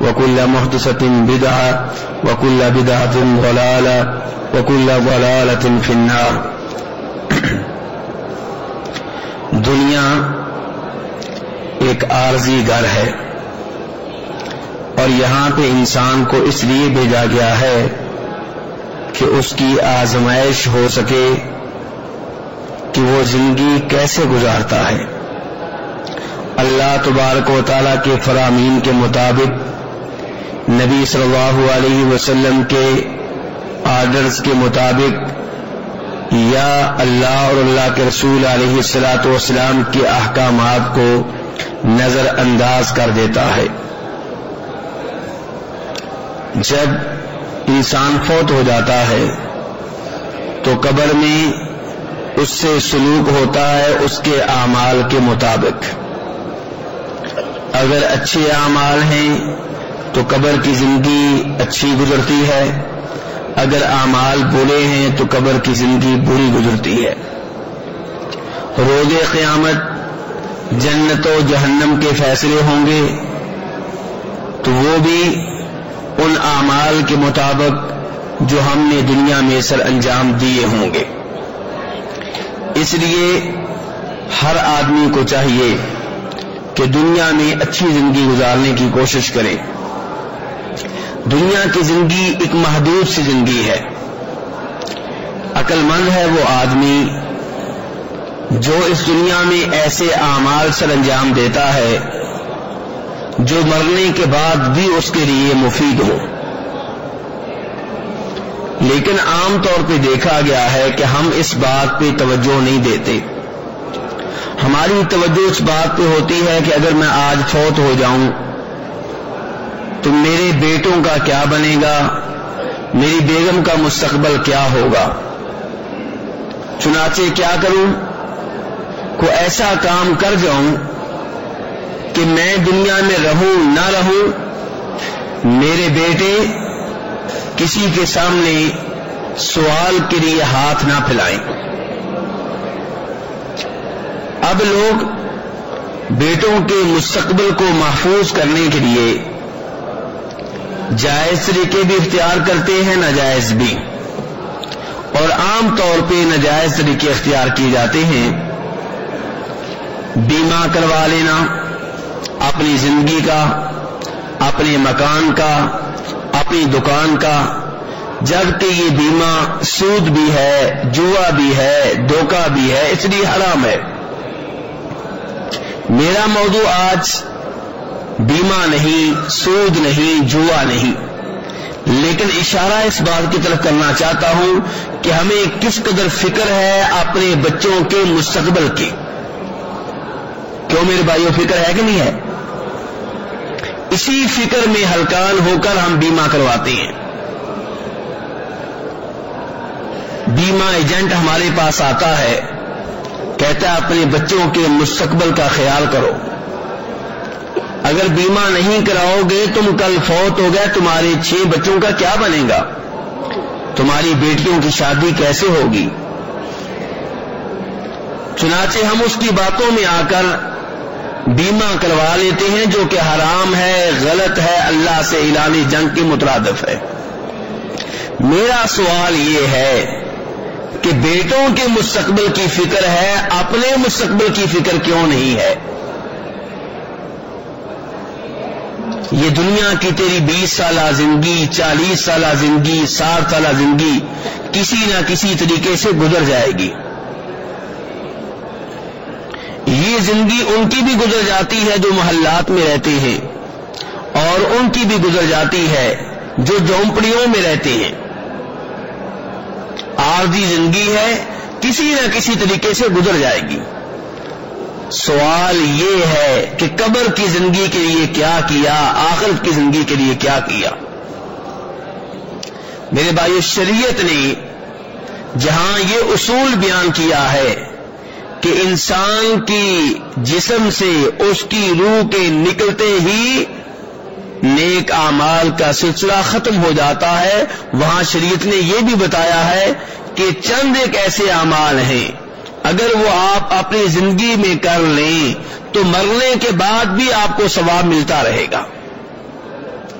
وكل محدثة بدعة، وكل بدعة ضلالة، وكل ضلالة في النار. دنیا ایک عارضی گھر ہے اور یہاں پہ انسان کو اس لیے بھیجا گیا ہے کہ اس کی آزمائش ہو سکے کہ وہ زندگی کیسے گزارتا ہے۔ اللہ تبارک و تعالیٰ کے فرامین کے مطابق نبی صلی اللہ علیہ وسلم کے آرڈرز کے مطابق یا اللہ اور اللہ کے رسول علیہ السلاۃ والسلام کے احکامات کو نظر انداز کر دیتا ہے۔ جب انسان فوت ہو جاتا ہے تو قبر میں اس سے سلوک ہوتا ہے اس کے اعمال کے مطابق۔ اگر اچھے اعمال ہیں تو قبر کی زندگی اچھی گزرتی ہے۔ اگر اعمال برے ہیں تو قبر کی زندگی بری گزرتی ہے۔ روز قیامت جنت و جہنم کے فیصلے ہوں گے۔ تو وہ بھی ان اعمال کے مطابق جو ہم نے دنیا میں سر انجام دیے ہوں گے۔ اس لیے ہر آدمی کو چاہیے کہ دنیا میں اچھی زندگی گزارنے کی کوشش کرے۔ دنیا کی زندگی ایک محدود سی زندگی ہے۔ عقل مند ہے وہ آدمی جو اس دنیا میں ایسے اعمال سر انجام دیتا ہے جو مرنے کے بعد بھی اس کے لیے مفید ہو۔ لیکن عام طور پہ دیکھا گیا ہے کہ ہم اس بات پہ توجہ نہیں دیتے۔ ہماری توجہ اس بات پہ ہوتی ہے کہ اگر میں آج فوت ہو جاؤں تو میرے بیٹوں کا کیا بنے گا؟ میری بیگم کا مستقبل کیا ہوگا؟ چنانچہ کیا کروں؟ کو ایسا کام کر جاؤں کہ میں دنیا میں رہوں نہ رہوں، میرے بیٹے کسی کے سامنے سوال کے لیے ہاتھ نہ پھیلائیں۔ اب لوگ بیٹوں کے مستقبل کو محفوظ کرنے کے لیے جائز طریقے بھی اختیار کرتے ہیں، ناجائز بھی۔ اور عام طور پہ ناجائز طریقے اختیار کیے جاتے ہیں۔ بیمہ کروا لینا، اپنی زندگی کا، اپنے مکان کا، اپنی دکان کا۔ جبکہ یہ بیمہ سود بھی ہے، جوا بھی ہے، دھوکہ بھی ہے، اس لیے حرام ہے۔ میرا موضوع آج بیمہ نہیں، سود نہیں، جوا نہیں۔ لیکن اشارہ اس بات کی طرف کرنا چاہتا ہوں کہ ہمیں کس قدر فکر ہے اپنے بچوں کے مستقبل کی۔ کیوں میرے بھائیوں فکر ہے کہ نہیں ہے؟ اسی فکر میں ہلکان ہو کر ہم بیمہ کرواتے ہیں۔ بیمہ ایجنٹ ہمارے پاس آتا ہے، کہتا ہے اپنے بچوں کے مستقبل کا خیال کرو۔ اگر بیمہ نہیں کراؤ گے، تم کل فوت ہو گئے، تمہارے چھ بچوں کا کیا بنے گا؟ تمہاری بیٹیوں کی شادی کیسے ہوگی؟ چنانچہ ہم اس کی باتوں میں آ کر بیمہ کروا لیتے ہیں جو کہ حرام ہے، غلط ہے، اللہ سے اعلانی جنگ کی مترادف ہے۔ میرا سوال یہ ہے کہ بیٹوں کے مستقبل کی فکر ہے، اپنے مستقبل کی فکر کیوں نہیں ہے؟ یہ دنیا کی تیری بیس سالہ زندگی، چالیس سالہ زندگی، ساٹھ سالہ زندگی کسی نہ کسی طریقے سے گزر جائے گی۔ یہ زندگی ان کی بھی گزر جاتی ہے جو محلات میں رہتے ہیں اور ان کی بھی گزر جاتی ہے جو جھونپڑیوں میں رہتے ہیں۔ عارضی زندگی ہے، کسی نہ کسی طریقے سے گزر جائے گی۔ سوال یہ ہے کہ قبر کی زندگی کے لیے کیا کیا، آخرت کی زندگی کے لیے کیا کیا؟ میرے بھائی شریعت نے جہاں یہ اصول بیان کیا ہے کہ انسان کی جسم سے اس کی روح کے نکلتے ہی نیک اعمال کا سلسلہ ختم ہو جاتا ہے۔ وہاں شریعت نے یہ بھی بتایا ہے کہ چند ایک ایسے اعمال ہیں اگر وہ آپ اپنی زندگی میں کر لیں تو مرنے کے بعد بھی آپ کو ثواب ملتا رہے گا۔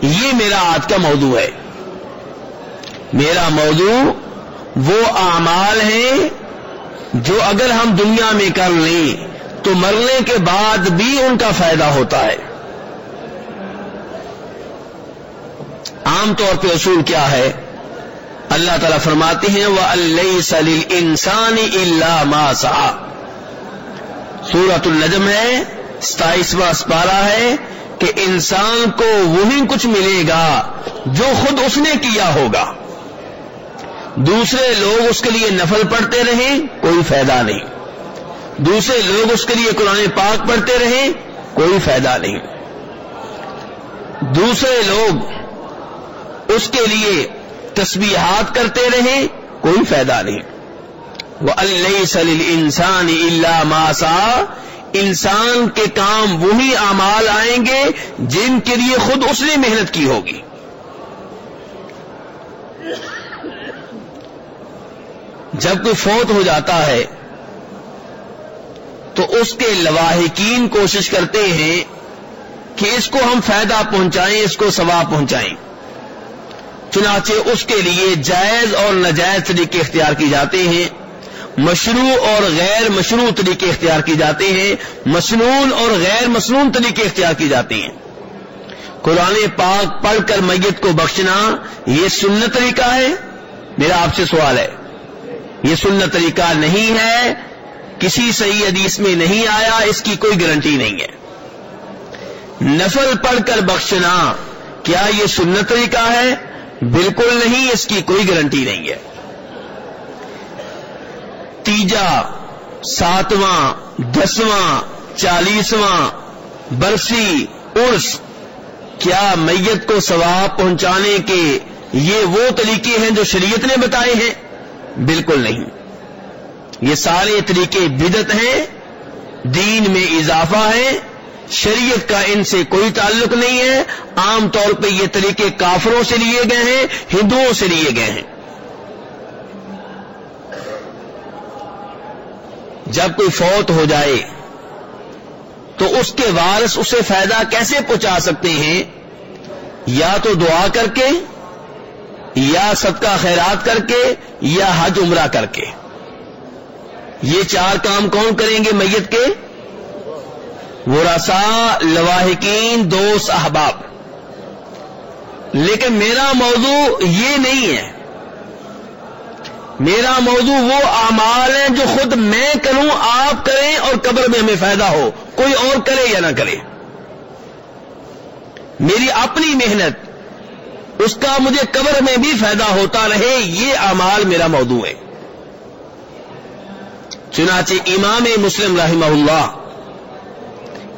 یہ میرا آج کا موضوع ہے۔ میرا موضوع وہ اعمال ہیں جو اگر ہم دنیا میں کر لیں تو مرنے کے بعد بھی ان کا فائدہ ہوتا ہے۔ عام طور پہ اصول کیا ہے؟ اللہ تعالیٰ فرماتے ہیں وہ اللہ سلیل انسانی اللہ ماسا سورت النجم ہے، ستائیسواں اسپارہ ہے کہ انسان کو وہی کچھ ملے گا جو خود اس نے کیا ہوگا۔ دوسرے لوگ اس کے لیے نفل پڑھتے رہیں، کوئی فائدہ نہیں۔ دوسرے لوگ اس کے لیے قرآن پاک پڑھتے رہیں، کوئی فائدہ نہیں۔ دوسرے لوگ اس کے لیے تسبیحات کرتے رہیں، کوئی فائدہ نہیں۔ وہ اللہ سلیل انسان اللہ ماسا انسان کے کام وہی اعمال آئیں گے جن کے لیے خود اس نے محنت کی ہوگی۔ جب کوئی فوت ہو جاتا ہے، تو اس کے لواحقین کوشش کرتے ہیں کہ اس کو ہم فائدہ پہنچائیں، اس کو ثواب پہنچائیں۔ چنانچہ اس کے لیے جائز اور ناجائز طریقے اختیار کی جاتے ہیں۔ مشروع اور غیر مشروع طریقے اختیار کی جاتے ہیں۔ مسنون اور غیر مسنون طریقے اختیار کی جاتے ہیں۔ قرآن پاک پڑھ کر میت کو بخشنا یہ سنت طریقہ ہے؟ میرا آپ سے سوال ہے۔ یہ سنت طریقہ نہیں ہے؟ کسی صحیح حدیث میں نہیں آیا، اس کی کوئی گارنٹی نہیں ہے۔ نفل پڑھ کر بخشنا، کیا یہ سنت طریقہ ہے؟ بالکل نہیں، اس کی کوئی گارنٹی نہیں ہے۔ تیجا، ساتواں، دسواں، چالیسواں، برسی، عرس، کیا میت کو ثواب پہنچانے کے یہ وہ طریقے ہیں جو شریعت نے بتائے ہیں؟ بالکل نہیں۔ یہ سارے طریقے بدت ہیں، دین میں اضافہ ہے شریعت کا ان سے کوئی تعلق نہیں ہے۔ عام طور پہ یہ طریقے کافروں سے لیے گئے ہیں، ہندوؤں سے لیے گئے ہیں۔ جب کوئی فوت ہو جائے، تو اس کے وارث اسے فائدہ کیسے پہنچا سکتے ہیں؟ یا تو دعا کر کے، یا صدقہ خیرات کر کے، یا حج عمرہ کر کے۔ یہ چار کام کون کریں گے میت کے؟ وہ رسا لواحقین دوست احباب. لیکن میرا موضوع یہ نہیں ہے. میرا موضوع وہ اعمال ہیں جو خود میں کروں، آپ کریں اور قبر میں ہمیں فائدہ ہو، کوئی اور کرے یا نہ کرے. میری اپنی محنت، اس کا مجھے قبر میں بھی فائدہ ہوتا رہے، یہ اعمال میرا موضوع ہے. چنانچہ امام مسلم رحمہ اللہ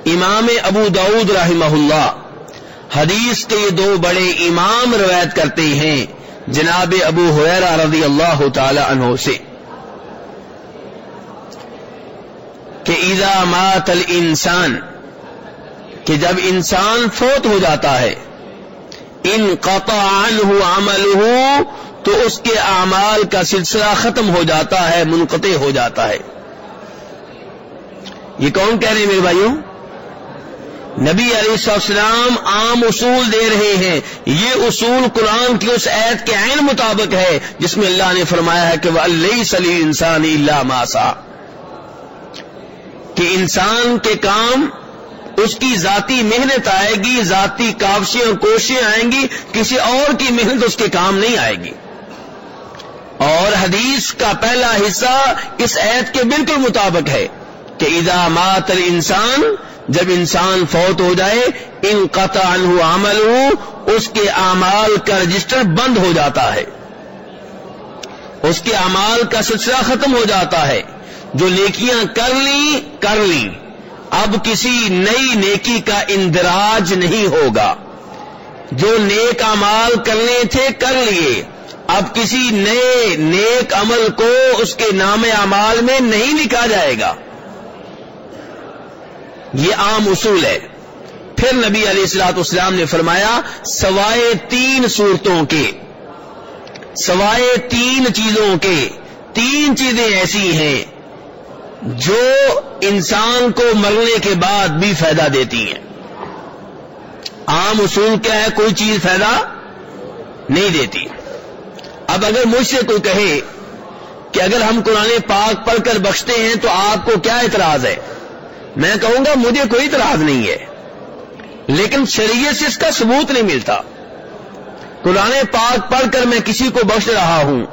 امام ابو داود رحمہ اللہ حدیث کے یہ دو بڑے امام روایت کرتے ہیں، جناب ابو حیرا رضی اللہ تعالی عنہ سے۔ کہ ایزا مات الانسان، کہ جب انسان فوت ہو جاتا ہے، ان قطع عنہ عملہ، تو اس کے اعمال کا سلسلہ ختم ہو جاتا ہے، منقطع ہو جاتا ہے۔ یہ کون کہہ رہے ہیں میرے بھائیوں؟ نبی علیہ السلام عام اصول دے رہے ہیں۔ یہ اصول قرآن کی اس عید کے عین مطابق ہے، جس میں اللہ نے فرمایا ہے کہ وہ اللہ سلی انسان اللہ ماسا کہ انسان کے کام اس کی ذاتی محنت آئے گی، ذاتی کاوشیں اور کوششیں آئیں گی، کسی اور کی محنت اس کے کام نہیں آئے گی۔ اور حدیث کا پہلا حصہ اس عید کے بالکل مطابق ہے کہ اذا مات انسان جب انسان فوت ہو جائے، ان قطع عمل اس کے اعمال کا رجسٹر بند ہو جاتا ہے۔ اس کے اعمال کا سلسلہ ختم ہو جاتا ہے۔ جو نیکیاں کر لی کر لی اب کسی نئی نیکی کا اندراج نہیں ہوگا۔ جو نیک امال کرنے تھے، کر لیے۔ اب کسی نئے نیک عمل کو اس کے نام امال میں نہیں لکھا جائے گا۔ یہ عام اصول ہے۔ پھر نبی علیہ السلاط اسلام نے فرمایا، سوائے تین صورتوں کے، سوائے تین چیزوں کے، تین چیزیں ایسی ہیں جو انسان کو مرنے کے بعد بھی فائدہ دیتی ہیں۔ عام اصول کیا ہے؟ کوئی چیز فائدہ نہیں دیتی۔ اب اگر مجھ سے کوئی کہے کہ اگر ہم قرآن پاک پڑھ کر بخشتے ہیں تو آپ کو کیا اعتراض ہے؟ میں کہوں گا مجھے کوئی اعتراض نہیں ہے۔ لیکن شریعت سے اس کا ثبوت نہیں ملتا۔ قرآن پاک پڑھ کر میں کسی کو بخش رہا ہوں۔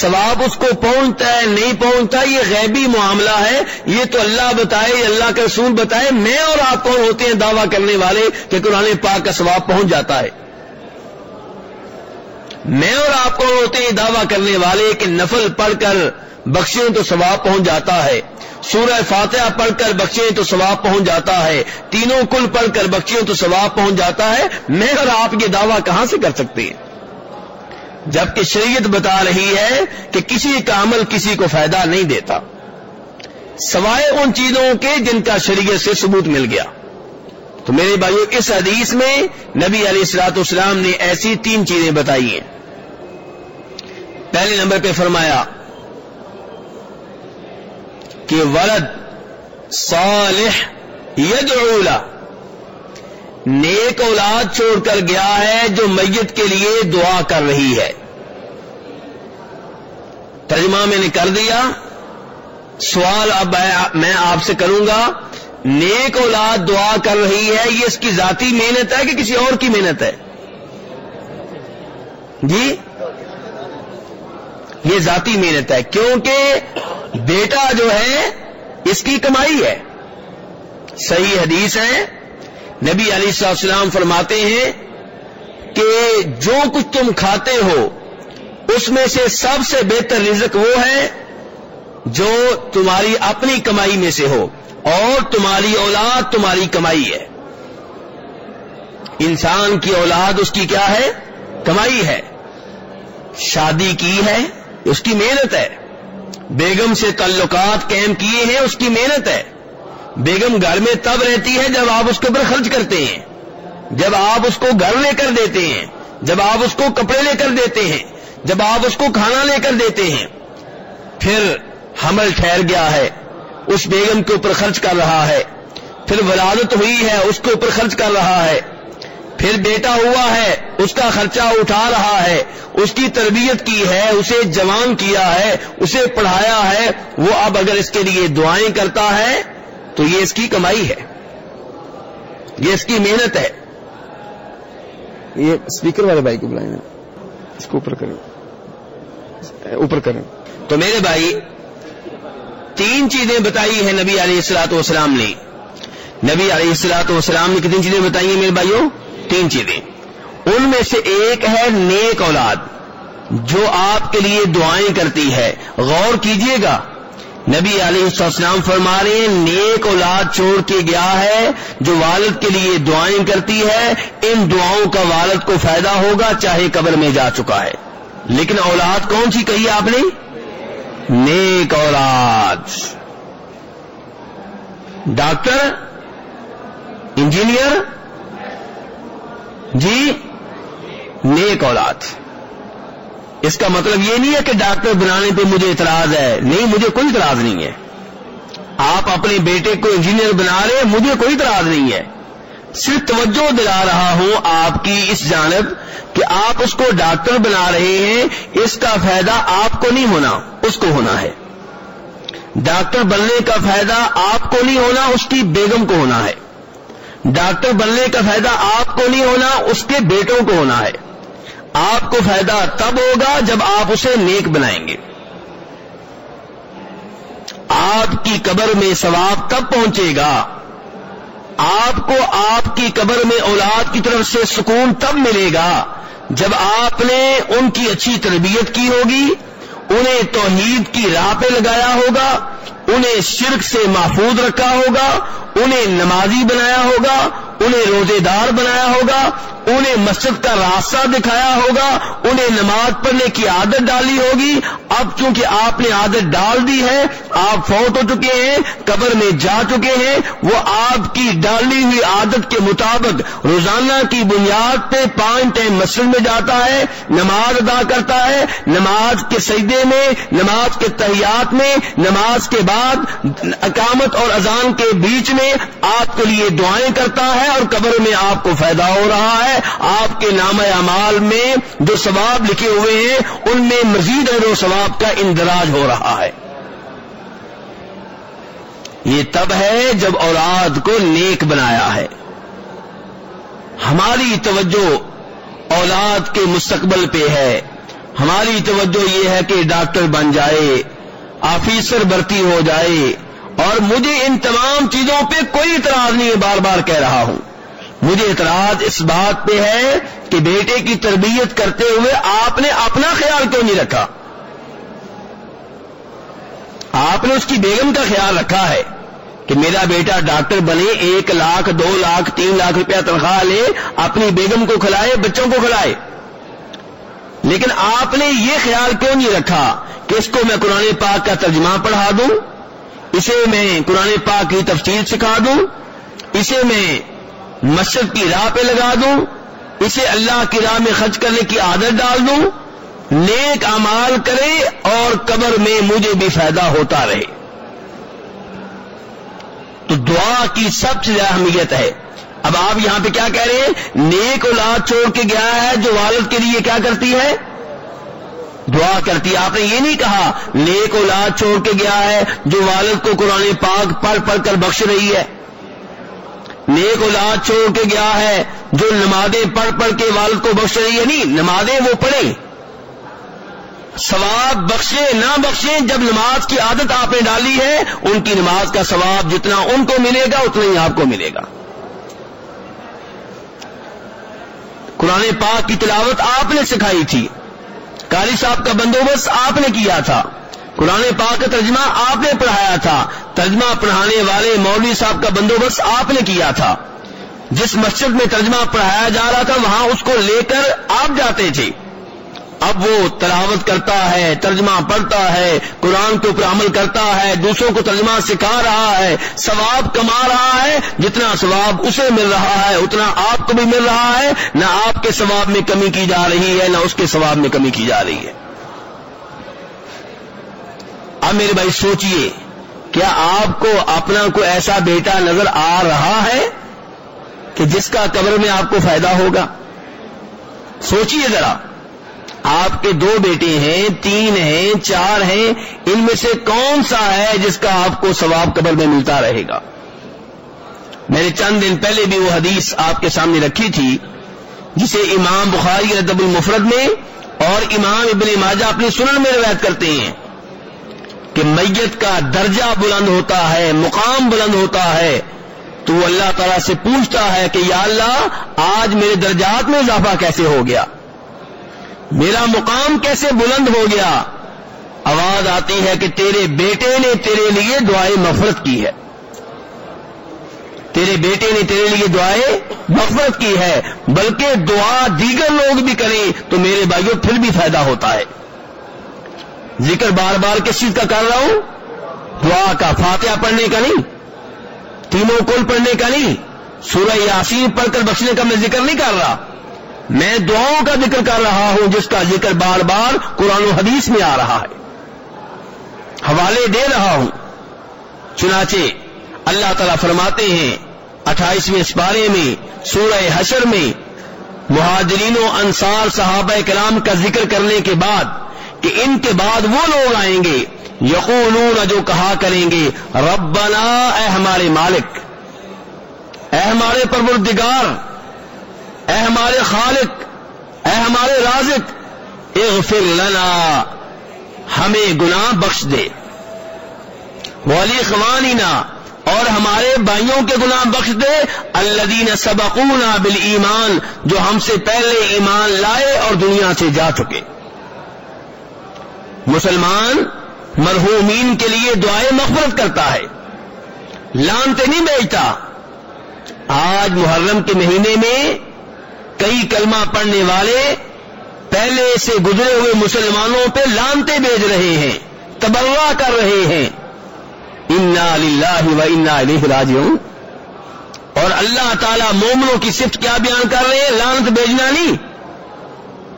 ثواب اس کو پہنچتا ہے، نہیں پہنچتا، یہ غیبی معاملہ ہے۔ یہ تو اللہ بتائے اللہ کا رسول بتائے۔ میں اور آپ کون ہوتے ہیں دعویٰ کرنے والے کہ قرآن پاک کا ثواب پہنچ جاتا ہے؟ میں اور آپ کون ہوتے ہیں دعویٰ کرنے والے کہ نفل پڑھ کر بخشیں تو ثواب پہنچ جاتا ہے۔ سورہ فاتحہ پڑھ کر بخشیں تو ثواب پہنچ جاتا ہے۔ تینوں کل پڑھ کر بخشیں تو ثواب پہنچ جاتا ہے۔ میں اور آپ یہ دعویٰ کہاں سے کر سکتے ہیں؟ جبکہ شریعت بتا رہی ہے کہ کسی کا عمل کسی کو فائدہ نہیں دیتا۔ سوائے ان چیزوں کے جن کا شریعت سے ثبوت مل گیا۔ تو میرے بھائیوں اس حدیث میں نبی علیہ السلاط اسلام نے ایسی تین چیزیں بتائی ہیں۔ پہلے نمبر پہ فرمایا کہ ولد صالح یدعو نیک اولاد چھوڑ کر گیا ہے جو میت کے لیے دعا کر رہی ہے۔ ترجمہ میں نے کر دیا۔ سوال اب میں آپ سے کروں گا۔ نیک اولاد دعا کر رہی ہے، یہ اس کی ذاتی محنت ہے کہ کسی اور کی محنت ہے؟ جی؟ یہ ذاتی محنت ہے، کیونکہ بیٹا جو ہے، اس کی کمائی ہے۔ صحیح حدیث ہے، نبی علی السلام فرماتے ہیں کہ جو کچھ تم کھاتے ہو، اس میں سے سب سے بہتر رزق وہ ہے جو تمہاری اپنی کمائی میں سے ہو، اور تمہاری اولاد تمہاری کمائی ہے۔ انسان کی اولاد اس کی کیا ہے؟ کمائی ہے۔ شادی کی ہے اس کی محنت ہے۔ بیگم سے تعلقات قائم کیے ہیں، اس کی محنت ہے۔ بیگم گھر میں تب رہتی ہے جب آپ اس کے اوپر خرچ کرتے ہیں۔ جب آپ اس کو گھر لے کر دیتے ہیں، جب آپ اس کو کپڑے لے کر دیتے ہیں، جب آپ اس کو کھانا لے کر دیتے ہیں۔ پھر حمل ٹھہر گیا ہے، اس بیگم کے اوپر خرچ کر رہا ہے۔ پھر ولادت ہوئی ہے، اس کے اوپر خرچ کر رہا ہے۔ پھر بیٹا ہوا ہے اس کا خرچہ اٹھا رہا ہے اس کی تربیت کی ہے اسے جوان کیا ہے اسے پڑھایا ہے وہ اب اگر اس کے لیے دعائیں کرتا ہے تو یہ اس کی کمائی ہے۔ یہ اس کی محنت ہے۔ یہ اسپیکر والے بھائی کو بلائیں۔ اس کو اوپر کریں۔ اوپر کریں۔ تو میرے بھائی تین چیزیں بتائی ہیں نبی علیہ السلاط والسلام نے۔ نبی علیہ السلاط والسلام نے کتنی چیزیں بتائی ہیں میرے بھائیوں؟ تین چیزیں۔ ان میں سے ایک ہے نیک اولاد، جو آپ کے لیے دعائیں کرتی ہے۔ غور کیجیے گا۔ نبی علیہ السلام فرما رہے ہیں، نیک اولاد چھوڑ کے گیا ہے، جو والد کے لیے دعائیں کرتی ہے، ان دعاؤں کا والد کو فائدہ ہوگا، چاہے قبر میں جا چکا ہے۔ لیکن اولاد کون سی کہی آپ نے؟ نیک اولاد۔ ڈاکٹر، انجینئر جی نیک اولاد۔ اس کا مطلب یہ نہیں ہے کہ ڈاکٹر بنانے پہ مجھے اعتراض ہے۔ نہیں، مجھے کوئی اعتراض نہیں ہے۔ آپ اپنے بیٹے کو انجینئر بنا رہے مجھے کوئی اعتراض نہیں ہے۔ صرف توجہ دلا رہا ہوں آپ کی اس جانب کہ آپ اس کو ڈاکٹر بنا رہے ہیں، اس کا فائدہ آپ کو نہیں ہونا، اس کو ہونا ہے۔ ڈاکٹر بننے کا فائدہ آپ کو نہیں ہونا، اس کی بیگم کو ہونا ہے۔ ڈاکٹر بننے کا فائدہ آپ کو نہیں ہونا، اس کے بیٹوں کو ہونا ہے۔ آپ کو فائدہ تب ہوگا جب آپ اسے نیک بنائیں گے۔ آپ کی قبر میں ثواب تب پہنچے گا؟ آپ کو آپ کی قبر میں اولاد کی طرف سے سکون تب ملے گا جب آپ نے ان کی اچھی تربیت کی ہوگی، انہیں توحید کی راہ پہ لگایا ہوگا۔ انہیں شرک سے محفوظ رکھا ہوگا انہیں نمازی بنایا ہوگا انہیں روزے دار بنایا ہوگا، انہیں مسجد کا راستہ دکھایا ہوگا، انہیں نماز پڑھنے کی عادت ڈالی ہوگی۔ اب چونکہ آپ نے عادت ڈال دی ہے، آپ فوت ہو چکے ہیں، قبر میں جا چکے ہیں، وہ آپ کی ڈالی ہوئی عادت کے مطابق روزانہ کی بنیاد پہ پانچ ٹائم مسجد میں جاتا ہے، نماز ادا کرتا ہے، نماز کے سجدے میں، نماز کے تحیات میں، نماز کے بعد اقامت اور اذان کے بیچ میں آپ کے لیے دعائیں کرتا ہے۔ اور قبر میں آپ کو فائدہ ہو رہا ہے۔ آپ کے نام اعمال میں جو ثواب لکھے ہوئے ہیں، ان میں مزید و ثواب کا اندراج ہو رہا ہے۔ یہ تب ہے جب اولاد کو نیک بنایا ہے۔ ہماری توجہ اولاد کے مستقبل پہ ہے۔ ہماری توجہ یہ ہے کہ ڈاکٹر بن جائے، آفیسر بھرتی ہو جائے۔ اور مجھے ان تمام چیزوں پہ کوئی اعتراض نہیں ہے، بار بار کہہ رہا ہوں۔ مجھے اعتراض اس بات پہ ہے کہ بیٹے کی تربیت کرتے ہوئے آپ نے اپنا خیال کیوں نہیں رکھا؟ آپ نے اس کی بیگم کا خیال رکھا ہے کہ میرا بیٹا ڈاکٹر بنے، ایک لاکھ، دو لاکھ، تین لاکھ روپیہ تنخواہ لے، اپنی بیگم کو کھلائے، بچوں کو کھلائے۔ لیکن آپ نے یہ خیال کیوں نہیں رکھا کہ اس کو میں قرآن پاک کا ترجمہ پڑھا دوں؟ اسے میں قرآن پاک کی تفصیل سکھا دوں، اسے میں مسجد کی راہ پہ لگا دوں، اسے اللہ کی راہ میں خرچ کرنے کی عادت ڈال دوں۔ نیک امال کرے اور قبر میں مجھے بھی فائدہ ہوتا رہے۔ تو دعا کی سب سے زیادہ اہمیت ہے۔ اب آپ یہاں پہ کیا کہہ رہے ہیں؟ نیک اولاد چھوڑ کے گیا ہے، جو والد کے لیے کیا کرتی ہے؟ دعا کرتی آپ نے یہ نہیں کہا، نیک اولاد چھوڑ کے گیا ہے، جو والد کو قرآن پاک پڑھ پڑھ کر بخش رہی ہے۔ نیک اولاد چھوڑ کے گیا ہے، جو نمازیں پڑھ پڑھ کے والد کو بخش رہی ہے۔ نہیں، نمازیں وہ پڑھیں۔ ثواب بخشے نہ بخشے جب نماز کی عادت آپ نے ڈالی ہے، ان کی نماز کا ثواب جتنا ان کو ملے گا، اتنا ہی آپ کو ملے گا۔ قرآن پاک کی تلاوت آپ نے سکھائی تھی۔ قاری صاحب کا بندوبست آپ نے کیا تھا۔ قرآن پاک کا ترجمہ آپ نے پڑھایا تھا۔ ترجمہ پڑھانے والے مولوی صاحب کا بندوبست آپ نے کیا تھا۔ جس مسجد میں ترجمہ پڑھایا جا رہا تھا، وہاں اس کو لے کر آپ جاتے تھے۔ اب وہ تلاوت کرتا ہے، ترجمہ پڑھتا ہے، قرآن کے اوپر عمل کرتا ہے، دوسروں کو ترجمہ سکھا رہا ہے، ثواب کما رہا ہے، جتنا ثواب اسے مل رہا ہے، اتنا آپ کو بھی مل رہا ہے، نہ آپ کے ثواب میں کمی کی جا رہی ہے، نہ اس کے ثواب میں کمی کی جا رہی ہے۔ اب میرے بھائی سوچئے، کیا آپ کو، اپنا کوئی ایسا بیٹا نظر آ رہا ہے کہ جس کا قبر میں آپ کو فائدہ ہوگا؟ سوچئے ذرا۔ آپ کے دو بیٹے ہیں، تین ہیں، چار ہیں، ان میں سے کون سا ہے جس کا آپ کو ثواب قبر میں ملتا رہے گا؟ میں نے چند دن پہلے بھی وہ حدیث آپ کے سامنے رکھی تھی، جسے امام بخاری ردب المفرد میں اور امام ابن ماجہ اپنی سنن میں روایت کرتے ہیں کہ میت کا درجہ بلند ہوتا ہے، مقام بلند ہوتا ہے، تو وہ اللہ تعالیٰ سے پوچھتا ہے کہ یا اللہ، آج میرے درجات میں اضافہ کیسے ہو گیا؟ میرا مقام کیسے بلند ہو گیا؟ آواز آتی ہے کہ تیرے بیٹے نے تیرے لیے دعائیں مفرت کی ہے۔ تیرے بیٹے نے تیرے لیے دعائیں مفرت کی ہے۔ بلکہ دعا دیگر لوگ بھی کریں تو میرے بھائیوں پھر بھی فائدہ ہوتا ہے۔ ذکر بار بار کس چیز کا کر رہا ہوں؟ دعا کا۔ فاتحہ پڑھنے کا نہیں۔ تینوں کل پڑھنے کا نہیں۔ سورہ یاسین پڑھ کر بخشنے کا میں ذکر نہیں کر رہا۔ میں دعاؤں کا ذکر کر رہا ہوں، جس کا ذکر بار بار قرآن و حدیث میں آ رہا ہے۔ حوالے دے رہا ہوں۔ چنانچہ اللہ تعالیٰ فرماتے ہیں، اٹھائیسویں سپارے میں، سورہ حشر میں، مہاجرین و انصار صحابہ کلام کا ذکر کرنے کے بعد کہ ان کے بعد وہ لوگ آئیں گے۔ یقولون جو کہا کریں گے، ربنا اے ہمارے مالک، اے ہمارے پروردگار اے ہمارے خالق، اے ہمارے رازق، اغفر لنا، ہمیں گناہ بخش دے۔ والی خوانینا اور ہمارے بھائیوں کے گناہ بخش دے۔ الذین سبقونا بالایمان، جو ہم سے پہلے ایمان لائے اور دنیا سے جا چکے۔ مسلمان مرحومین کے لیے دعائیں مغفرت کرتا ہے۔ لانتے نہیں بیچتا۔ آج محرم کے مہینے میں کئی کلمہ پڑھنے والے پہلے سے گزرے ہوئے مسلمانوں پہ لانتے بیچ رہے ہیں، تبرہ کر رہے ہیں۔ انا للہ و انا علیہ راجعون۔ اور اللہ تعالی مومنوں کی صفت کیا بیان کر رہے ہیں؟ لانت بیچنا نہیں۔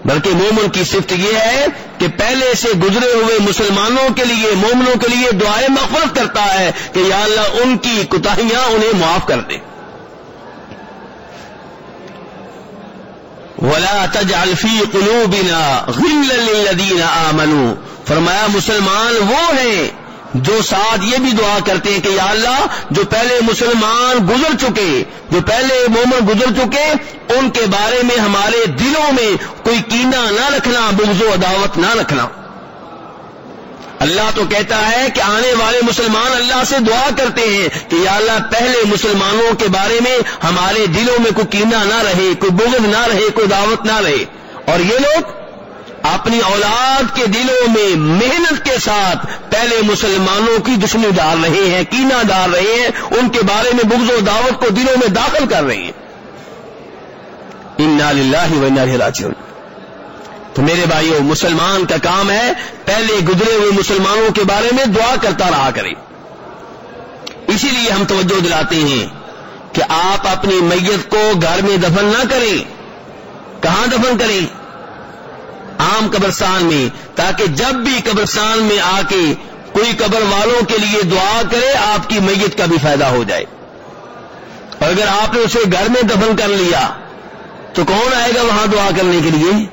بلکہ مومن کی صفت یہ ہے کہ پہلے سے گزرے ہوئے مسلمانوں کے لیے، مومنوں کے لیے دعائیں مغفرت کرتا ہے کہ یا اللہ ان کی کوتاہیاں انہیں معاف کر دے۔ ولا تجعل فی قلوبنا غلا للذین آمنوا۔ فرمایا، مسلمان وہ ہیں جو ساتھ یہ بھی دعا کرتے ہیں کہ یا اللہ، جو پہلے مسلمان گزر چکے، جو پہلے مومن گزر چکے، ان کے بارے میں ہمارے دلوں میں کوئی کینا نہ رکھنا، بغض و عداوت نہ رکھنا۔ اللہ تو کہتا ہے کہ آنے والے مسلمان اللہ سے دعا کرتے ہیں کہ یا اللہ پہلے مسلمانوں کے بارے میں ہمارے دلوں میں کوئی کینا نہ رہے، کوئی بغض نہ رہے، کوئی دعوت نہ رہے۔ اور یہ لوگ اپنی اولاد کے دلوں میں محنت کے ساتھ پہلے مسلمانوں کی دشمنی ڈال رہے ہیں کینا ڈال رہے ہیں، ان کے بارے میں بغض و دعوت کو دلوں میں داخل کر رہے ہیں۔ انا راجعون۔ تو میرے بھائیوں مسلمان کا کام ہے پہلے گزرے ہوئے مسلمانوں کے بارے میں دعا کرتا رہا کرے اسی لیے ہم توجہ دلاتے ہیں کہ آپ اپنی میت کو گھر میں دفن نہ کریں۔ کہاں دفن کریں؟ عام قبرستان میں، تاکہ جب بھی قبرستان میں آ کے کوئی قبر والوں کے لیے دعا کرے، آپ کی میت کا بھی فائدہ ہو جائے۔ اور اگر آپ نے اسے گھر میں دفن کر لیا، تو کون آئے گا وہاں دعا کرنے کے لیے؟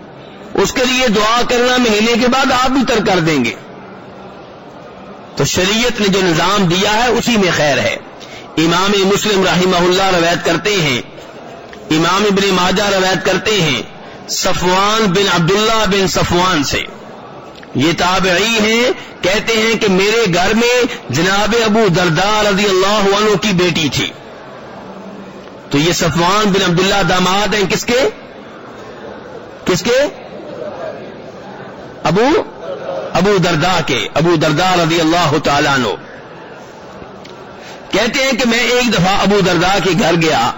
اس کے لیے دعا کرنا مہینے کے بعد آپ بھی تر کر دیں گے۔ تو شریعت نے جو نظام دیا ہے، اسی میں خیر ہے۔ امام مسلم رحمہ اللہ روایت کرتے ہیں، امام ابن ماجہ روایت کرتے ہیں صفوان بن عبداللہ بن صفوان سے۔ یہ تابعی ہیں، کہتے ہیں کہ میرے گھر میں جناب ابو دردار رضی اللہ عنہ کی بیٹی تھی۔ تو یہ صفوان بن عبداللہ داماد ہیں، کس کے؟ کس کے؟ ابو ابو دردا کے، ابو دردا رضی اللہ تعالیٰ نو کہتے ہیں کہ میں ایک دفعہ ابو دردا کے گھر گیا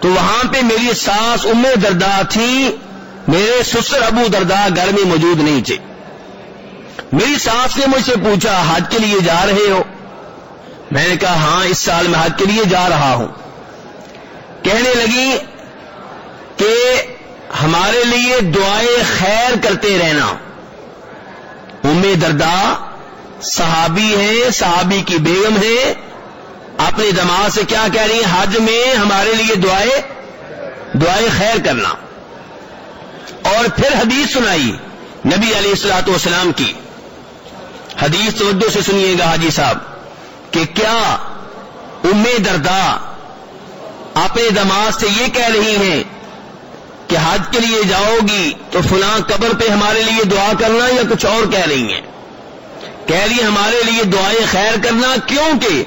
تو وہاں پہ میری ساس ام دردا تھی، میرے سسر ابو دردا گھر میں موجود نہیں تھے۔ میری ساس نے مجھ سے پوچھا، حج کے لیے جا رہے ہو؟ میں نے کہا ہاں اس سال میں حج کے لیے جا رہا ہوں۔ کہنے لگی کہ ہمارے لیے دعائیں خیر کرتے رہنا۔ ام دردا صحابی ہیں، صحابی کی بیگم ہے اپنے دماغ سے کیا کہہ رہی ہیں؟ حج میں ہمارے لیے دعائیں دعائیں خیر کرنا۔ اور پھر حدیث سنائی، نبی علیہ السلاۃ والسلام کی۔ حدیث توجہ سے سنیے گا حاجی صاحب کہ کیا ام دردا اپنے دماغ سے یہ کہہ رہی ہیں کہ حج کے لیے جاؤ گی تو فلاں قبر پہ ہمارے لیے دعا کرنا یا کچھ اور کہہ رہی ہیں؟ کہہ رہی ہمارے لیے دعائیں خیر کرنا کیونکہ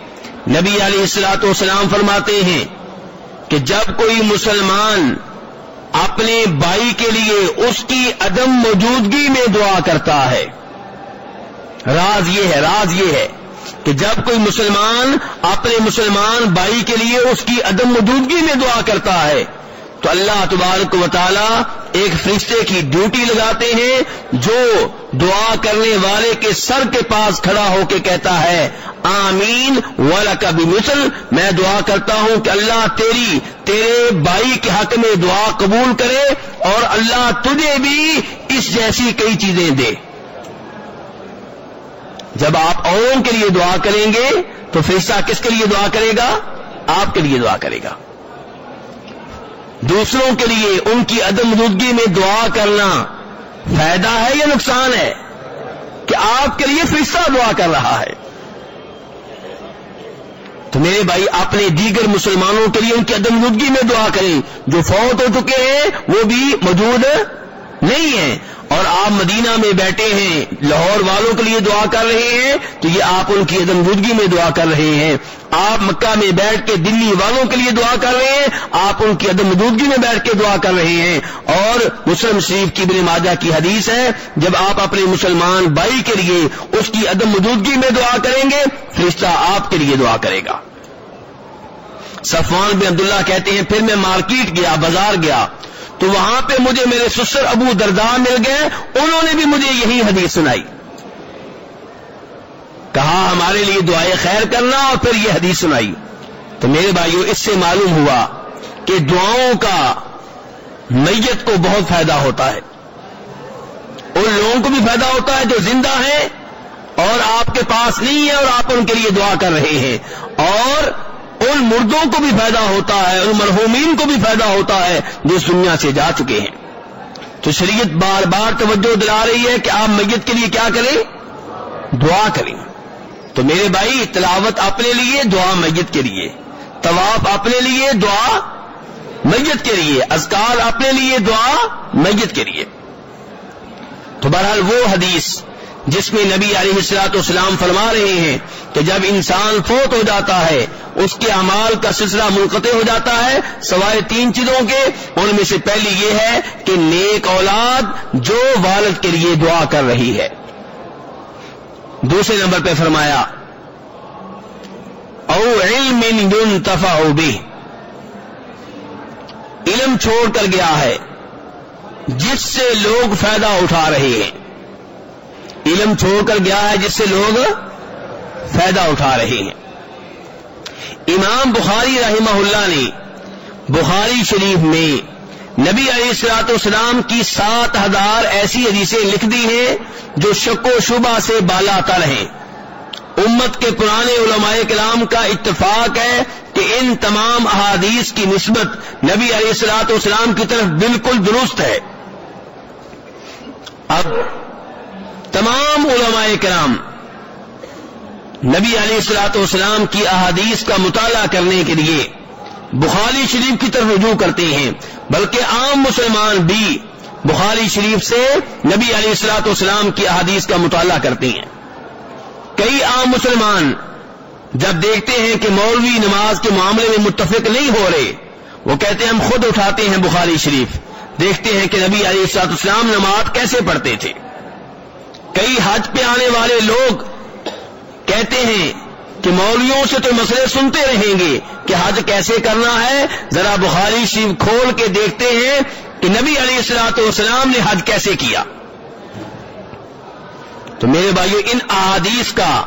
نبی علیہ السلاط والسلام فرماتے ہیں کہ جب کوئی مسلمان اپنے بھائی کے لیے اس کی عدم موجودگی میں دعا کرتا ہے، راز یہ ہے، راز یہ ہے کہ جب کوئی مسلمان اپنے مسلمان بھائی کے لیے اس کی عدم موجودگی میں دعا کرتا ہے تو اللہ تبارک و تعالی ایک فرشتے کی ڈیوٹی لگاتے ہیں، جو دعا کرنے والے کے سر کے پاس کھڑا ہو کے کہتا ہے، آمین والا کا بھی مسل میں دعا کرتا ہوں کہ اللہ تیری، تیرے بھائی کے حق میں دعا قبول کرے اور اللہ تجھے بھی اس جیسی کئی چیزیں دے۔ جب آپ اوروں کے لیے دعا کریں گے، تو فرشتہ کس کے لیے دعا کرے گا؟ آپ کے لیے دعا کرے گا۔ دوسروں کے لیے ان کی عدم موجودگی میں دعا کرنا فائدہ ہے یا نقصان ہے کہ آپ کے لیے فرشتہ دعا کر رہا ہے؟ تو میرے بھائی، اپنے دیگر مسلمانوں کے لیے ان کی عدم موجودگی میں دعا کریں۔ جو فوت ہو چکے ہیں، وہ بھی موجود نہیں ہیں۔ اور آپ مدینہ میں بیٹھے ہیں، لاہور والوں کے لیے دعا کر رہے ہیں، تو یہ آپ ان کی عدم موجودگی میں دعا کر رہے ہیں۔ آپ مکہ میں بیٹھ کے دلی والوں کے لیے دعا کر رہے ہیں، آپ ان کی عدم موجودگی میں بیٹھ کے دعا کر رہے ہیں۔ اور مسلم شریف کی بن ماجہ کی حدیث ہے، جب آپ اپنے مسلمان بھائی کے لیے اس کی عدم موجودگی میں دعا کریں گے، فرشتہ آپ کے لیے دعا کرے گا۔ صفوان بن عبداللہ کہتے ہیں، پھر میں مارکیٹ گیا، بازار گیا۔ تو وہاں پہ مجھے میرے سسر ابو دردا مل گئے، انہوں نے بھی مجھے یہی حدیث سنائی۔ کہا، ہمارے لیے دعائیں خیر کرنا اور پھر یہ حدیث سنائی۔ تو میرے بھائیوں اس سے معلوم ہوا کہ دعاؤں کا میت کو بہت فائدہ ہوتا ہے۔ ان لوگوں کو بھی فائدہ ہوتا ہے جو زندہ ہیں اور آپ کے پاس نہیں ہے اور آپ ان کے لیے دعا کر رہے ہیں۔ اور ان مردوں کو بھی فائدہ ہوتا ہے، ان مرحومین کو بھی فائدہ ہوتا ہے جو اس دنیا سے جا چکے ہیں۔ تو شریعت بار بار توجہ دلا رہی ہے کہ آپ میت کے لیے کیا کریں؟ دعا کریں۔ تو میرے بھائی، تلاوت اپنے لیے، دعا میت کے لیے۔ طواف اپنے لیے، دعا میت کے لیے۔ ازکار اپنے لیے، دعا میت کے لیے۔ تو بہرحال وہ حدیث جس میں نبی علیہ السلاط اسلام فرما رہے ہیں کہ جب انسان فوت ہو جاتا ہے، اس کے امال کا سلسلہ منقطع ہو جاتا ہے، سوائے تین چیزوں کے، ان میں سے پہلی یہ ہے کہ نیک اولاد جو والد کے لیے دعا کر رہی ہے۔ دوسرے نمبر پہ فرمایا، او علم ينتفع به علم چھوڑ کر گیا ہے، جس سے لوگ فائدہ اٹھا رہے ہیں۔ علم چھوڑ کر گیا ہے جس سے لوگ فائدہ اٹھا رہے ہیں۔ امام بخاری رحمہ اللہ نے بخاری شریف میں نبی علیہ السلاط اسلام کی سات ہزار ایسی حدیثیں لکھ دی ہیں جو شک و شبہ سے بالا تر ہیں امت کے پرانے علماء کلام کا اتفاق ہے کہ ان تمام احادیث کی نسبت نبی علیہ السلاط اسلام کی طرف بالکل درست ہے۔ اب تمام علماء کرام نبی علیہ السلاط والسلام کی احادیث کا مطالعہ کرنے کے لیے بخاری شریف کی طرف رجوع کرتے ہیں، بلکہ عام مسلمان بھی بخاری شریف سے نبی علیہ السلاط والسلام کی احادیث کا مطالعہ کرتے ہیں۔ کئی عام مسلمان جب دیکھتے ہیں کہ مولوی نماز کے معاملے میں متفق نہیں ہو رہے، وہ کہتے ہیں ہم خود اٹھاتے ہیں بخاری شریف، دیکھتے ہیں کہ نبی علیہ السلاط اسلام نماز کیسے پڑھتے تھے۔ کئی حج پہ آنے والے لوگ کہتے ہیں کہ مولویوں سے تو مسئلے سنتے رہیں گے کہ حج کیسے کرنا ہے۔ ذرا بخاری شریف کھول کے دیکھتے ہیں کہ نبی علیہ السلاط والسلام نے حج کیسے کیا۔ تو میرے بھائیو، ان احادیث کا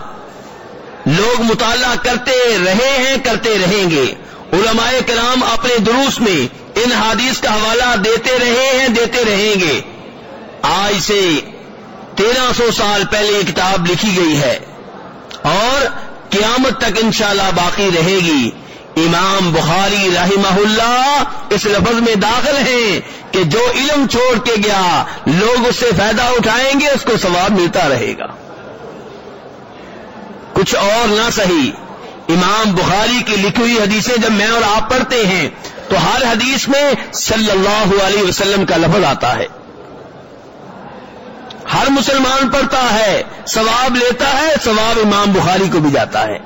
لوگ مطالعہ کرتے رہے ہیں، کرتے رہیں گے۔ علماء کرام اپنے دروس میں ان حادیث کا حوالہ دیتے رہے ہیں، دیتے رہیں گے۔ آج سے تیرہ سو سال پہلے یہ کتاب لکھی گئی ہے۔ اور قیامت تک انشاءاللہ باقی رہے گی۔ امام بخاری رحمہ اللہ اس لفظ میں داخل ہیں کہ جو علم چھوڑ کے گیا، لوگ اس سے فائدہ اٹھائیں گے، اس کو ثواب ملتا رہے گا۔ کچھ اور نہ صحیح۔ امام بخاری کی لکھی ہوئی حدیثیں جب میں اور آپ پڑھتے ہیں، تو ہر حدیث میں صلی اللہ علیہ وسلم کا لفظ آتا ہے۔ ہر مسلمان پڑھتا ہے، ثواب لیتا ہے، ثواب امام بخاری کو بھی جاتا ہے۔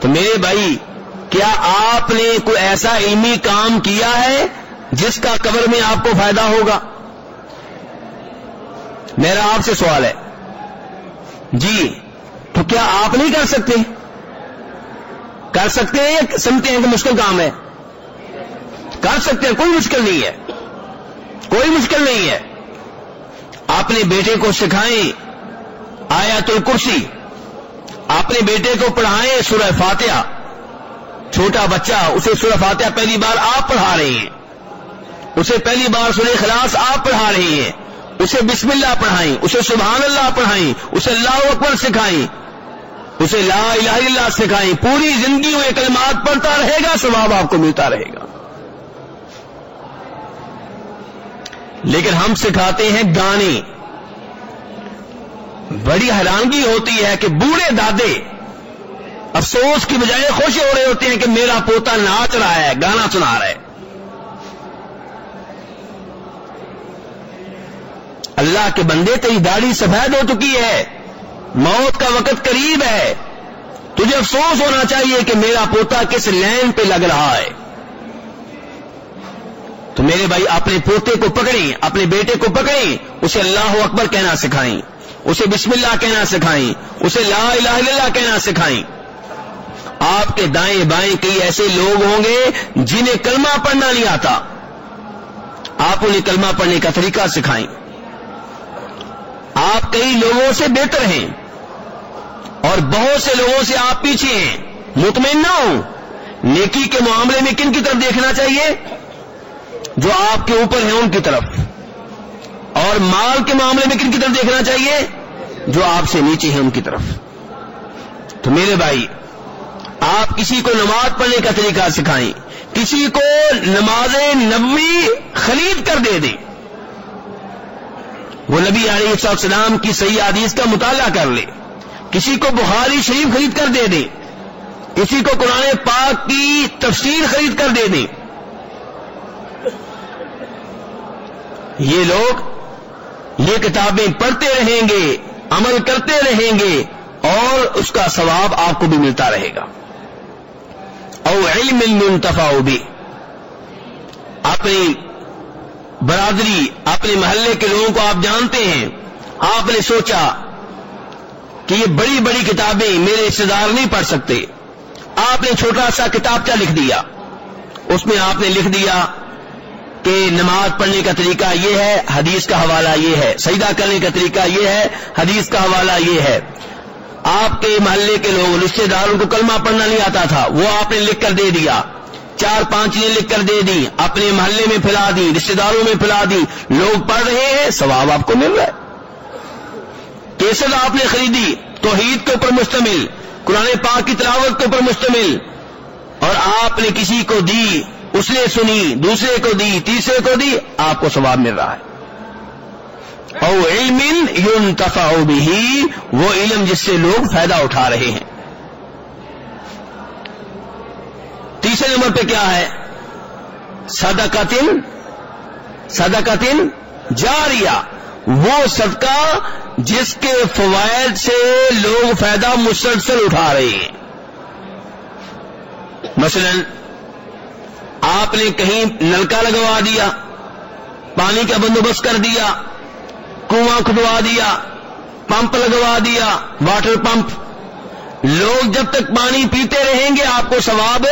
تو میرے بھائی، کیا آپ نے کوئی ایسا علمی کام کیا ہے جس کا قبر میں آپ کو فائدہ ہوگا؟ میرا آپ سے سوال ہے۔ جی تو کیا آپ نہیں کر سکتے؟ کر سکتے ہیں یا سمجھتے ہیں کہ مشکل کام ہے؟ کر سکتے ہیں، کوئی مشکل نہیں ہے۔ کوئی مشکل نہیں ہے۔ اپنے بیٹے کو سکھائیں آیا تو کرسی اپنے بیٹے کو پڑھائیں سورہ فاتحہ۔ چھوٹا بچہ، اسے سورہ فاتحہ پہلی بار آپ پڑھا رہے ہیں۔ اسے پہلی بار سورہ خلاص آپ پڑھا رہے ہیں۔ اسے بسم اللہ پڑھائیں، اسے سبحان اللہ پڑھائیں، اسے اللہ اکبر سکھائیں۔ اسے لا الہ الا اللہ سکھائیں۔ پوری زندگی میں کلمات پڑھتا رہے گا، ثواب آپ کو ملتا رہے گا۔ لیکن ہم سکھاتے ہیں گانے۔ بڑی حیرانگی ہوتی ہے کہ بوڑھے دادے افسوس کی بجائے خوش ہو رہے ہوتے ہیں کہ میرا پوتا ناچ رہا ہے، گانا سنا رہا ہے۔ اللہ کے بندے، تیری داڑھی سفید ہو چکی ہے۔ موت کا وقت قریب ہے۔ تجھے افسوس ہونا چاہیے کہ میرا پوتا کس لین پہ لگ رہا ہے۔ میرے بھائی اپنے پوتے کو پکڑیں، اپنے بیٹے کو پکڑیں، اسے اللہ اکبر کہنا سکھائیں، اسے بسم اللہ کہنا سکھائیں، اسے لا الہ الا اللہ کہنا سکھائیں۔ آپ کے دائیں بائیں کئی ایسے لوگ ہوں گے جنہیں کلمہ پڑھنا نہیں آتا۔ آپ انہیں کلمہ پڑھنے کا طریقہ سکھائیں۔ آپ کئی لوگوں سے بہتر ہیں اور بہت سے لوگوں سے آپ پیچھے ہیں۔ مطمئن نہ ہوں۔ نیکی کے معاملے میں کن کی طرف دیکھنا چاہیے؟ جو آپ کے اوپر ہیں ان کی طرف۔ اور مال کے معاملے میں کن کی طرف دیکھنا چاہیے؟ جو آپ سے نیچے ہیں ان کی طرف۔ تو میرے بھائی، آپ کسی کو نماز پڑھنے کا طریقہ سکھائیں۔ کسی کو نماز نبوی خرید کر دے دیں۔ وہ نبی علیہ السلام کی صحیح حدیث کا مطالعہ کر لے۔ کسی کو بخاری شریف خرید کر دے دیں۔ کسی کو قرآن پاک کی تفسیر خرید کر دے دیں۔ یہ لوگ یہ کتابیں پڑھتے رہیں گے، عمل کرتے رہیں گے اور اس کا ثواب آپ کو بھی ملتا رہے گا۔ او علم منتفا بھی اپنی برادری، اپنے محلے کے لوگوں کو آپ جانتے ہیں۔ آپ نے سوچا کہ یہ بڑی بڑی کتابیں میرے رشتے دار نہیں پڑھ سکتے۔ آپ نے چھوٹا سا کتاب لکھ دیا۔ اس میں آپ نے لکھ دیا کہ نماز پڑھنے کا طریقہ یہ ہے، حدیث کا حوالہ یہ ہے، سجدہ کرنے کا طریقہ یہ ہے، حدیث کا حوالہ یہ ہے۔ آپ کے محلے کے لوگ رشتے داروں کو کلمہ پڑھنا نہیں آتا تھا، وہ آپ نے لکھ کر دے دیا۔ چار پانچ چیزیں لکھ کر دے دی اپنے محلے میں پھیلا دی رشتے داروں میں پھیلا دی لوگ پڑھ رہے ہیں، ثواب آپ کو مل رہا ہے۔ کیسر آپ نے خریدی، توحید کے اوپر مشتمل، قرآن پاک کی تلاوت کے اوپر مشتمل، اور آپ نے کسی کو دی اس نے سنی، دوسرے کو دی، تیسرے کو دی، آپ کو ثواب مل رہا ہے۔ او علم یون تفا بھی وہ علم جس سے لوگ فائدہ اٹھا رہے ہیں۔ تیسرے نمبر پہ کیا ہے؟ سادہ قاتل سادہ قاتل جاریا وہ صدقہ جس کے فوائد سے لوگ فائدہ مسلسل اٹھا رہے ہیں۔ مثلاً آپ نے کہیں نلکا لگوا دیا، پانی کا بندوبست کر دیا، کنواں کھدوا دیا، پمپ لگوا دیا، واٹر پمپ۔ لوگ جب تک پانی پیتے رہیں گے، آپ کو ثواب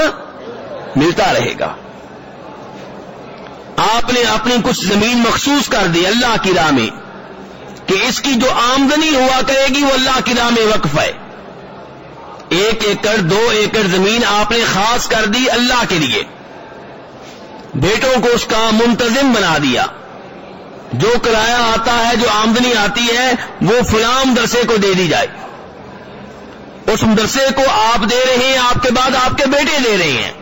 ملتا رہے گا۔ آپ نے اپنی کچھ زمین مخصوص کر دی اللہ کی راہ میں، کہ اس کی جو آمدنی ہوا کرے گی، وہ اللہ کی راہ میں وقف ہے۔ ایک ایکڑ، دو ایکڑ زمین آپ نے خاص کر دی اللہ کے لیے۔ بیٹوں کو اس کا منتظم بنا دیا۔ جو کرایہ آتا ہے، جو آمدنی آتی ہے، وہ فلاں مدرسے کو دے دی جائے۔ اس مدرسے کو آپ دے رہے ہیں، آپ کے بعد آپ کے بیٹے دے رہے ہیں۔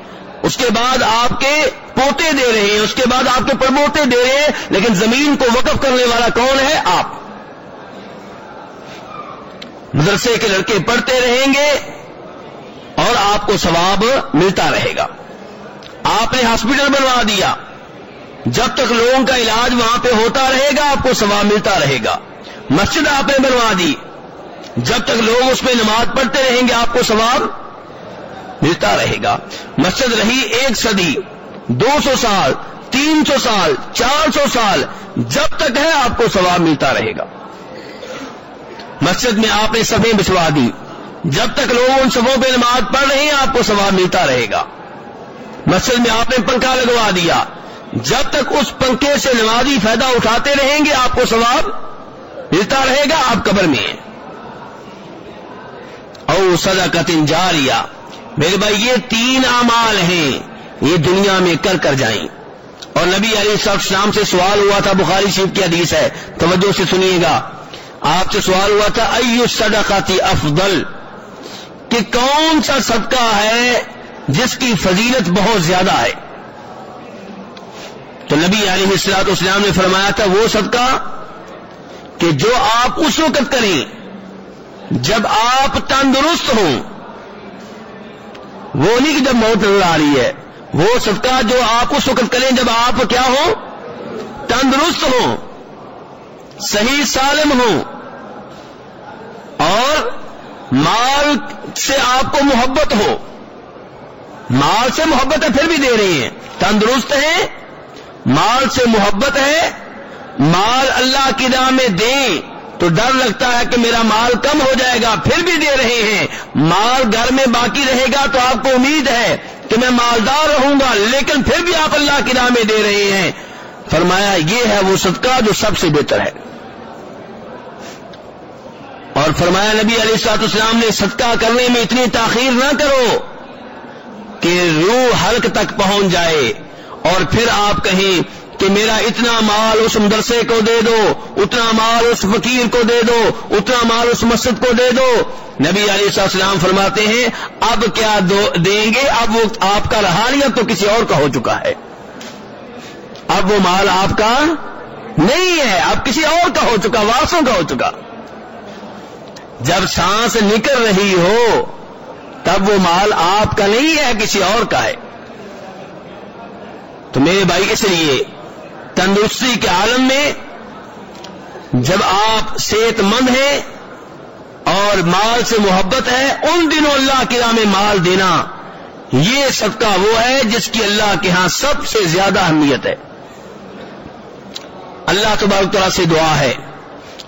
اس کے بعد آپ کے پوتے دے رہے ہیں، اس کے بعد آپ کے پربوتے دے رہے ہیں۔ لیکن زمین کو وقف کرنے والا کون ہے؟ آپ۔ مدرسے کے لڑکے پڑھتے رہیں گے اور آپ کو ثواب ملتا رہے گا۔ آپ نے ہاسپٹل بنوا دیا۔ جب تک لوگوں کا علاج وہاں پہ ہوتا رہے گا، آپ کو ثواب ملتا رہے گا۔ مسجد آپ نے بنوا دی۔ جب تک لوگ اس میں نماز پڑھتے رہیں گے، آپ کو ثواب ملتا رہے گا۔ مسجد رہی ایک صدی، دو سو سال، تین سو سال، چار سو سال، جب تک ہے، آپ کو ثواب ملتا رہے گا۔ مسجد میں آپ نے سبیں بچوا دی۔ جب تک لوگ ان سبوں پہ نماز پڑھ رہے ہیں، آپ کو ثواب ملتا رہے گا۔ مسجد میں آپ نے پنکھا لگوا دیا۔ جب تک اس پنکھے سے نمازی فائدہ اٹھاتے رہیں گے، آپ کو ثواب ملتا رہے گا آپ قبر میں۔ او سزا قطن میرے بھائی، یہ تین اعمال ہیں۔ یہ دنیا میں کر کر جائیں۔ اور نبی علی السلام سے سوال ہوا تھا، بخاری شریف کی حدیث ہے۔ توجہ سے سنیے گا۔ آپ سے سوال ہوا تھا، ایو صدقاتی افضل؟ کہ کون سا صدقہ ہے جس کی فضیلت بہت زیادہ ہے۔ تو نبی علیہ السلاط اسلام نے فرمایا تھا وہ صدقہ کہ جو آپ اس وقت کریں جب آپ تندرست ہوں۔ وہ نہیں کہ جب موت نظر آ رہی ہے۔ وہ صدقہ جو آپ اس وقت کریں جب آپ کیا ہو تندرست ہوں۔ صحیح سالم ہوں۔ اور مال سے آپ کو محبت ہو۔ مال سے محبت ہے پھر بھی دے رہی ہیں۔ تندرست ہیں، مال سے محبت ہے، مال اللہ کی راہ میں دیں تو ڈر لگتا ہے کہ میرا مال کم ہو جائے گا، پھر بھی دے رہے ہیں۔ مال گھر میں باقی رہے گا تو آپ کو امید ہے کہ میں مالدار رہوں گا، لیکن پھر بھی آپ اللہ کی راہ میں دے رہے ہیں۔ فرمایا، یہ ہے وہ صدقہ جو سب سے بہتر ہے۔ اور فرمایا، نبی علیہ السلاط اسلام نے صدقہ کرنے میں اتنی تاخیر نہ کرو۔ کہ روح حلق تک پہنچ جائے اور پھر آپ کہیں کہ میرا اتنا مال اس مدرسے کو دے دو، اتنا مال اس فقیر کو دے دو، اتنا مال اس مسجد کو دے دو۔ نبی علیہ السلام فرماتے ہیں، اب کیا دیں گے؟ اب وہ آپ کا رہا نہیں اب تو کسی اور کا ہو چکا ہے۔ اب وہ مال آپ کا نہیں ہے، اب کسی اور کا ہو چکا وارسوں کا ہو چکا۔ جب سانس نکل رہی ہو تب وہ مال آپ کا نہیں ہے، کسی اور کا ہے۔ تو میرے بھائی، اس لیے تندرستی کے عالم میں جب آپ صحت مند ہیں اور مال سے محبت ہے، ان دنوں اللہ کی راہ میں مال دینا، یہ صدقہ وہ ہے جس کی اللہ کے ہاں سب سے زیادہ اہمیت ہے۔ اللہ تبارک تعالیٰ سے دعا ہے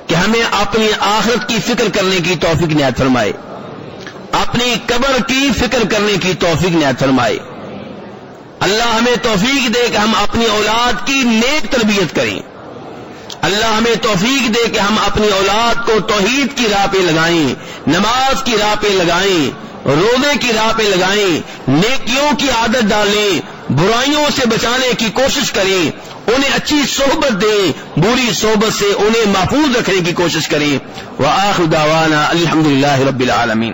کہ ہمیں اپنی آخرت کی فکر کرنے کی توفیق نیت فرمائے۔ اپنی قبر کی فکر کرنے کی توفیق نیت فرمائے اللہ ہمیں توفیق دے کہ ہم اپنی اولاد کی نیک تربیت کریں۔ اللہ ہمیں توفیق دے کہ ہم اپنی اولاد کو توحید کی راہ پہ لگائیں، نماز کی راہ پہ لگائیں، روزے کی راہ پہ لگائیں، نیکیوں کی عادت ڈالیں، برائیوں سے بچانے کی کوشش کریں، انہیں اچھی صحبت دیں، بری صحبت سے انہیں محفوظ رکھنے کی کوشش کریں۔ وہ آخر داوانا الحمد للہ رب العالمین۔